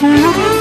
Música